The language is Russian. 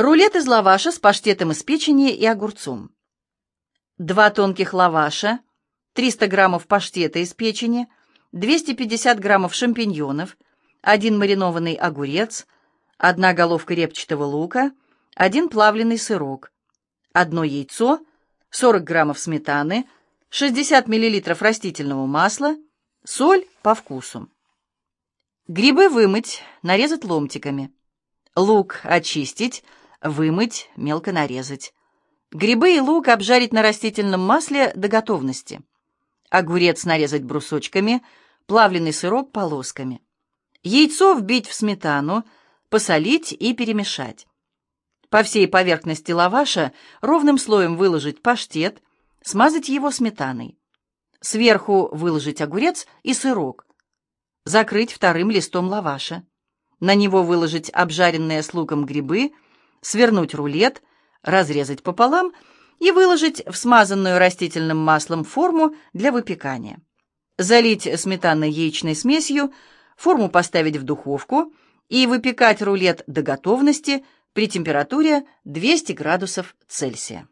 Рулет из лаваша с паштетом из печени и огурцом. Два тонких лаваша, 300 граммов паштета из печени, 250 граммов шампиньонов, один маринованный огурец, одна головка репчатого лука, один плавленый сырок, одно яйцо, 40 граммов сметаны, 60 миллилитров растительного масла, соль по вкусу. Грибы вымыть, нарезать ломтиками. Лук очистить, вымыть, мелко нарезать. Грибы и лук обжарить на растительном масле до готовности. Огурец нарезать брусочками, плавленый сырок полосками. Яйцо вбить в сметану, посолить и перемешать. По всей поверхности лаваша ровным слоем выложить паштет, смазать его сметаной. Сверху выложить огурец и сырок. Закрыть вторым листом лаваша. На него выложить обжаренные с луком грибы, свернуть рулет, разрезать пополам и выложить в смазанную растительным маслом форму для выпекания. Залить сметанной яичной смесью, форму поставить в духовку и выпекать рулет до готовности при температуре 200 градусов Цельсия.